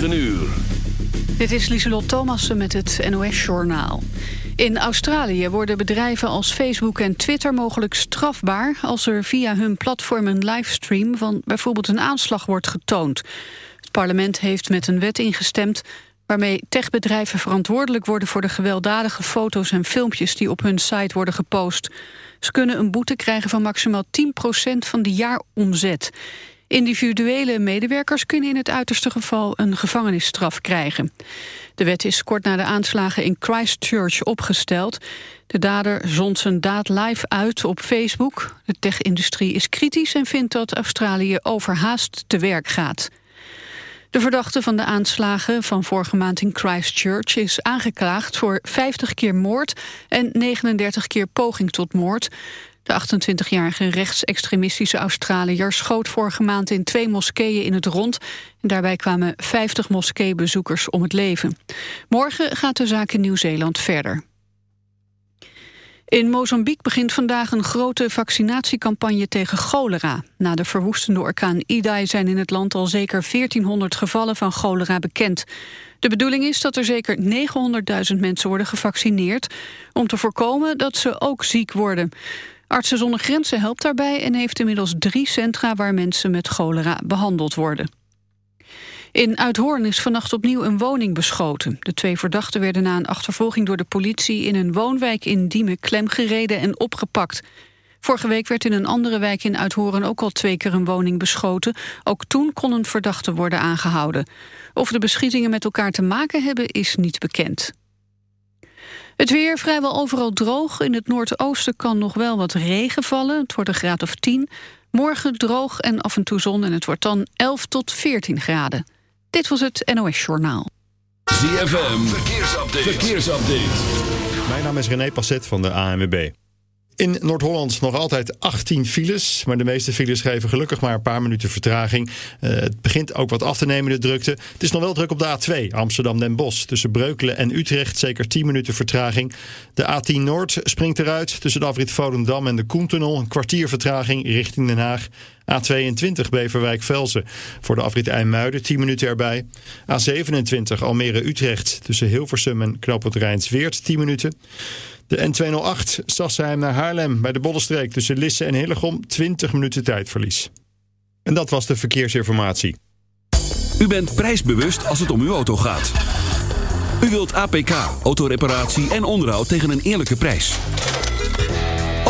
9 uur. Dit is Lieselot Thomassen met het NOS-journaal. In Australië worden bedrijven als Facebook en Twitter mogelijk strafbaar... als er via hun platform een livestream van bijvoorbeeld een aanslag wordt getoond. Het parlement heeft met een wet ingestemd... waarmee techbedrijven verantwoordelijk worden voor de gewelddadige foto's en filmpjes... die op hun site worden gepost. Ze kunnen een boete krijgen van maximaal 10% van de jaaromzet. Individuele medewerkers kunnen in het uiterste geval een gevangenisstraf krijgen. De wet is kort na de aanslagen in Christchurch opgesteld. De dader zond zijn daad live uit op Facebook. De tech-industrie is kritisch en vindt dat Australië overhaast te werk gaat. De verdachte van de aanslagen van vorige maand in Christchurch is aangeklaagd voor 50 keer moord en 39 keer poging tot moord. De 28-jarige rechtsextremistische Australiër schoot vorige maand in twee moskeeën in het rond. En daarbij kwamen 50 moskeebezoekers om het leven. Morgen gaat de zaak in Nieuw-Zeeland verder. In Mozambique begint vandaag een grote vaccinatiecampagne tegen cholera. Na de verwoestende orkaan Idai zijn in het land al zeker 1400 gevallen van cholera bekend. De bedoeling is dat er zeker 900.000 mensen worden gevaccineerd... om te voorkomen dat ze ook ziek worden. Artsen zonder Grenzen helpt daarbij en heeft inmiddels drie centra waar mensen met cholera behandeld worden. In Uithoorn is vannacht opnieuw een woning beschoten. De twee verdachten werden na een achtervolging door de politie in een woonwijk in Diemen klemgereden en opgepakt. Vorige week werd in een andere wijk in Uithoorn ook al twee keer een woning beschoten. Ook toen kon een verdachte worden aangehouden. Of de beschietingen met elkaar te maken hebben is niet bekend. Het weer vrijwel overal droog. In het noordoosten kan nog wel wat regen vallen. Het wordt een graad of 10. Morgen droog en af en toe zon en het wordt dan 11 tot 14 graden. Dit was het NOS Journaal. ZFM, verkeersupdate. verkeersupdate. Mijn naam is René Passet van de ANWB. In Noord-Holland nog altijd 18 files. Maar de meeste files geven gelukkig maar een paar minuten vertraging. Uh, het begint ook wat af te nemen, de drukte. Het is nog wel druk op de A2, Amsterdam-Den Bosch. Tussen Breukelen en Utrecht zeker 10 minuten vertraging. De A10 Noord springt eruit. Tussen de afrit Volendam en de Koentunnel. Een kwartier vertraging richting Den Haag. A22 Beverwijk-Velzen voor de afrit IJmuiden 10 minuten erbij. A27 Almere-Utrecht tussen Hilversum en Knoopend Rijnsweert 10 minuten. De N208 Sassheim naar Haarlem bij de Bollenstreek tussen Lisse en Hillegom 20 minuten tijdverlies. En dat was de verkeersinformatie. U bent prijsbewust als het om uw auto gaat. U wilt APK, autoreparatie en onderhoud tegen een eerlijke prijs.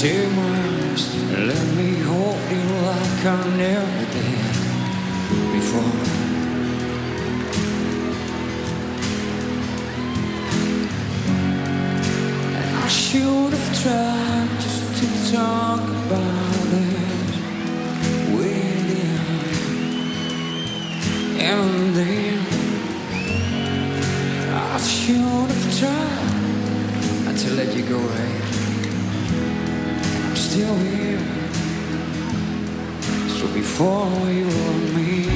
Two my and let me hold you like I never did before. And I should have tried just to talk about it with you. And then I should have tried to let you go right here. So before you were me.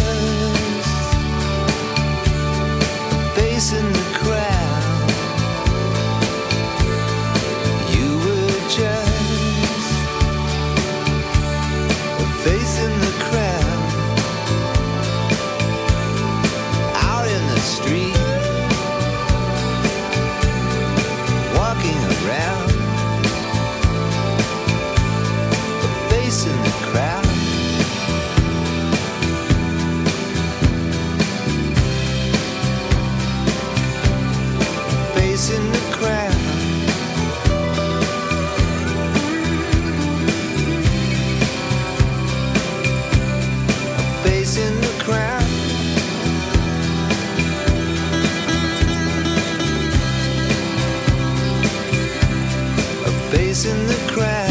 Crowd.